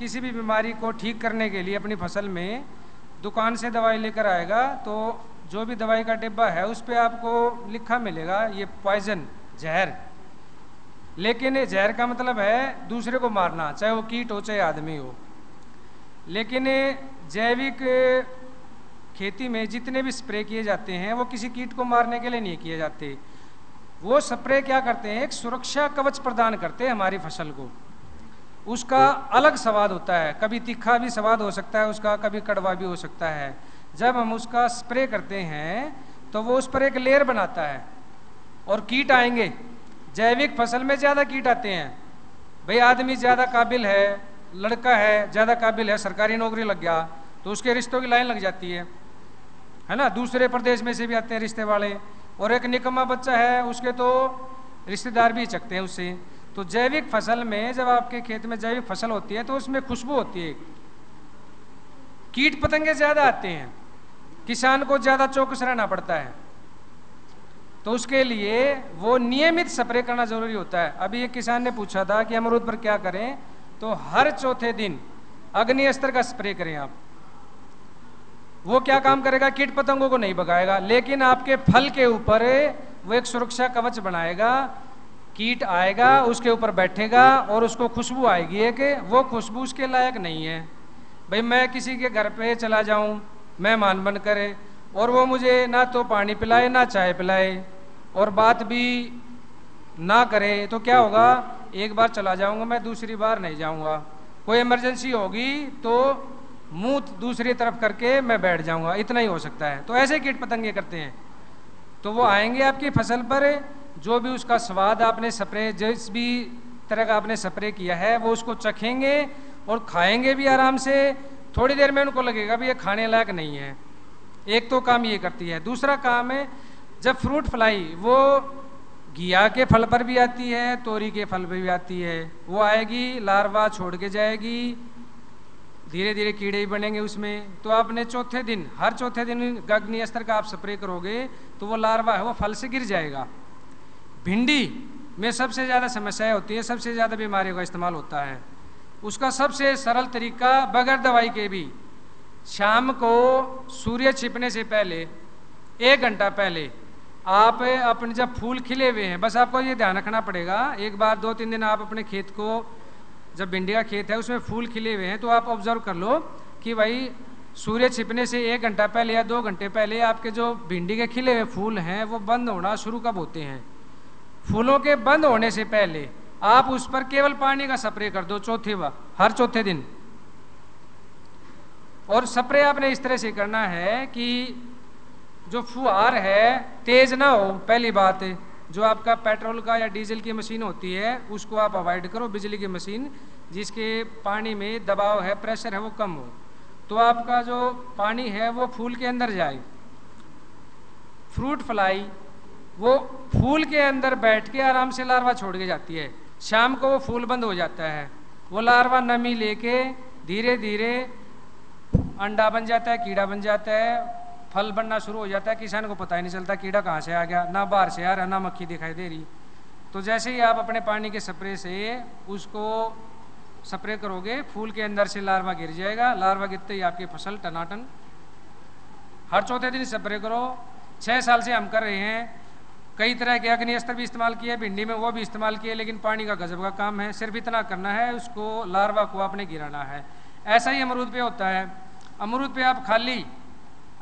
किसी भी बीमारी को ठीक करने के लिए अपनी फ़सल में दुकान से दवाई लेकर आएगा तो जो भी दवाई का डिब्बा है, उस पर आपको लिखा मिलेगा, ये पॉइजन जहर। लेकिन जहर का मतलब है दूसरे को मारना, चाहे वो कीट हो, चाहे आदमी हो। लेकिन जैविक खेती में जितने भी स्प्रे किए जाते हैं, वो किसी कीट को मारने के लिए नहीं किए जाते। वो स्प्रे क्या करते हैं? एक सुरक्षा कवच प्रदान करते हैं हमारी फ़सल को। उसका अलग स्वाद होता है। कभी तीखा भी स्वाद हो सकता है, उसका कभी कड़वा भी हो सकता है। जब हम उसका स्प्रे करते हैं तो वो उस पर एक लेयर बनाता है और कीट आएँगे। जैविक फ़सल में ज़्यादा कीट आते हैं। भाई, आदमी ज़्यादा काबिल है, लड़का है, ज़्यादा काबिल है, सरकारी नौकरी लग गया तो उसके रिश्तों की लाइन लग जाती है। है ना? दूसरे प्रदेश में से भी आते हैं रिश्ते वाले और एक निकम्मा बच्चा है, उसके तो रिश्तेदार भी चकते हैं उससे। तो जैविक फ़सल में जब आपके खेत में जैविक फ़सल होती है तो उसमें खुशबू होती है। कीट पतंगे ज़्यादा आते हैं। किसान को ज़्यादा चौकस रहना पड़ता है। तो उसके लिए वो नियमित स्प्रे करना ज़रूरी होता है। अभी एक किसान ने पूछा था कि अमरूद पर क्या करें तो हर चौथे दिन अग्नि अस्त्र का स्प्रे करें आप। वो क्या काम करेगा? कीट पतंगों को नहीं भगाएगा, लेकिन आपके फल के ऊपर वो एक सुरक्षा कवच बनाएगा कीट आएगा, उसके ऊपर बैठेगा और उसको खुशबू आएगी। एक वो खुशबू उसके लायक नहीं है। भाई मैं किसी के घर पे चला जाऊँ मेहमान बन करे और वो मुझे ना तो पानी पिलाए, ना चाय पिलाए और बात भी ना करे तो क्या होगा? एक बार चला जाऊँगा, मैं दूसरी बार नहीं जाऊँगा। कोई इमरजेंसी होगी तो मुँह दूसरी तरफ़ करके मैं बैठ जाऊँगा। इतना ही हो सकता है। तो ऐसे कीट पतंगे करते हैं। तो वो आएँगे आपकी फ़सल पर जो भी उसका स्वाद आपने स्प्रे, जिस भी तरह का आपने स्प्रे किया है, वो उसको चखेंगे और खाएँगे भी आराम से। थोड़ी देर में उनको लगेगा भी ये खाने लायक नहीं है। एक तो काम ये करती है। दूसरा काम है, जब फ्रूट फ्लाई वो घिया के फल पर भी आती है, तोरी के फल पर भी आती है, वो आएगी, लार्वा छोड़ के जाएगी धीरे धीरे कीड़े ही बनेंगे उसमें। तो आपने चौथे दिन, हर चौथे दिन अग्नि अस्त्र का आप स्प्रे करोगे तो वो लार्वा है, वो फल से गिर जाएगा। भिंडी में सबसे ज़्यादा समस्याएँ होती है, सबसे ज़्यादा बीमारियों का इस्तेमाल होता है। उसका सबसे सरल तरीका बगैर दवाई के भी, शाम को सूर्य छिपने से पहले, एक घंटा पहले, आप अपने जब फूल खिले हुए हैं, बस आपको ये ध्यान रखना पड़ेगा, एक बार, दो, तीन दिन आप अपने खेत को, जब भिंडी का खेत है, उसमें फूल खिले हुए हैं तो आप ऑब्ज़र्व कर लो कि भाई, सूर्य छिपने से एक घंटा पहले या दो घंटे पहले आपके जो भिंडी के खिले हुए फूल हैं, वो बंद होना शुरू कब होते हैं? फूलों के बंद होने से पहले आप उस पर केवल पानी का स्प्रे कर दो, चौथे बार हर चौथे दिन। और स्प्रे आपने इस तरह से करना है कि जो फुहार है, तेज ना हो, पहली बात, जो आपका पेट्रोल का या डीजल की मशीन होती है, उसको आप अवॉइड करो, बिजली की मशीन, जिसके पानी में दबाव है, प्रेशर है, वो कम हो। तो आपका जो पानी है, वो फूल के अंदर जाए। फ्रूट फ्लाई वो फूल के अंदर बैठ के आराम से लार्वा छोड़ के जाती है। शाम को वो फूल बंद हो जाता है। वो लार्वा नमी लेके धीरे धीरे अंडा बन जाता है, कीड़ा बन जाता है, फल बनना शुरू हो जाता है। किसान को पता ही नहीं चलता कीड़ा कहाँ से आ गया, ना बाहर से आ रहा, ना मक्खी दिखाई दे रही। तो जैसे ही आप अपने पानी के स्प्रे से उसको स्प्रे करोगे, फूल के अंदर से लार्वा गिर जाएगा। लार्वा गिरते ही आपकी फ़सल टनाटन। हर चौथे दिन स्प्रे करो। छः साल से हम कर रहे हैं। कई तरह के अग्नि अस्त्र भी इस्तेमाल किए, भिंडी में वो भी इस्तेमाल किए, लेकिन पानी का गजब का काम है। सिर्फ़ इतना करना है, उसको लार्वा को आपने गिराना है। ऐसा ही अमरूद पे होता है। अमरूद पे आप खाली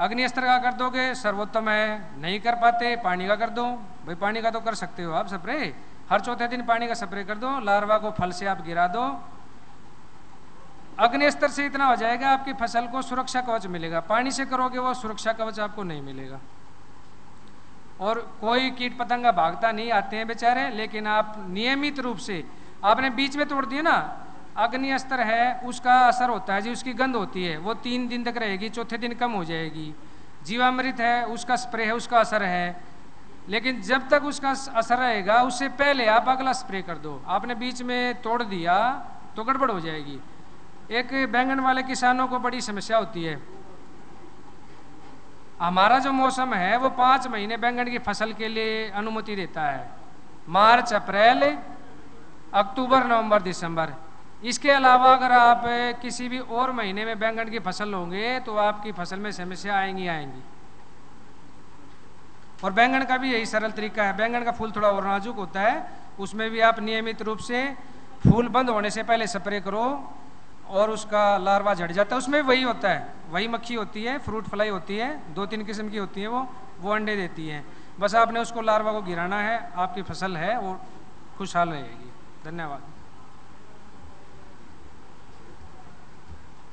अग्नि अस्त्र का कर दोगे, सर्वोत्तम है। नहीं कर पाते, पानी का कर दो। भाई, पानी का तो कर सकते हो आप स्प्रे। हर चौथे दिन पानी का स्प्रे कर दो, लार्वा को फल से आप गिरा दो। अग्नि स्तर से इतना हो जाएगा, आपकी फ़सल को सुरक्षा कवच मिलेगा। पानी से करोगे, वो सुरक्षा कवच आपको नहीं मिलेगा। और कोई कीट पतंगा भागता नहीं, आते हैं बेचारे, लेकिन आप नियमित रूप से, आपने बीच में तोड़ दिया ना अग्नि अस्त्र है, उसका असर होता है जी, उसकी गंध होती है, वो तीन दिन तक रहेगी, चौथे दिन कम हो जाएगी। जीवामृत है, उसका स्प्रे है, उसका असर है, लेकिन जब तक उसका असर रहेगा, उससे पहले आप अगला स्प्रे कर दो। आपने बीच में तोड़ दिया तो गड़बड़ हो जाएगी। एक बैंगन वाले किसानों को बड़ी समस्या होती है। हमारा जो मौसम है, वो पाँच महीने बैंगन की फ़सल के लिए अनुमति देता है। मार्च, अप्रैल, अक्टूबर, नवंबर, दिसंबर। इसके अलावा अगर आप किसी भी और महीने में बैंगन की फ़सल लोगे तो आपकी फ़सल में समस्या आएँगी आएँगी। और बैंगन का भी यही सरल तरीका है। बैंगन का फूल थोड़ा और नाजुक होता है, उसमें भी आप नियमित रूप से फूल बंद होने से पहले स्प्रे करो। और उसका लार्वा झड़ जाता है, उसमें वही होता है। वही मक्खी होती है फ्रूट फ्लाई होती है, दो तीन किस्म की होती है वो वो अंडे देती है। बस आपने उसको लार्वा को गिराना है, आपकी फ़सल है, वो खुशहाल रहेगी। धन्यवाद।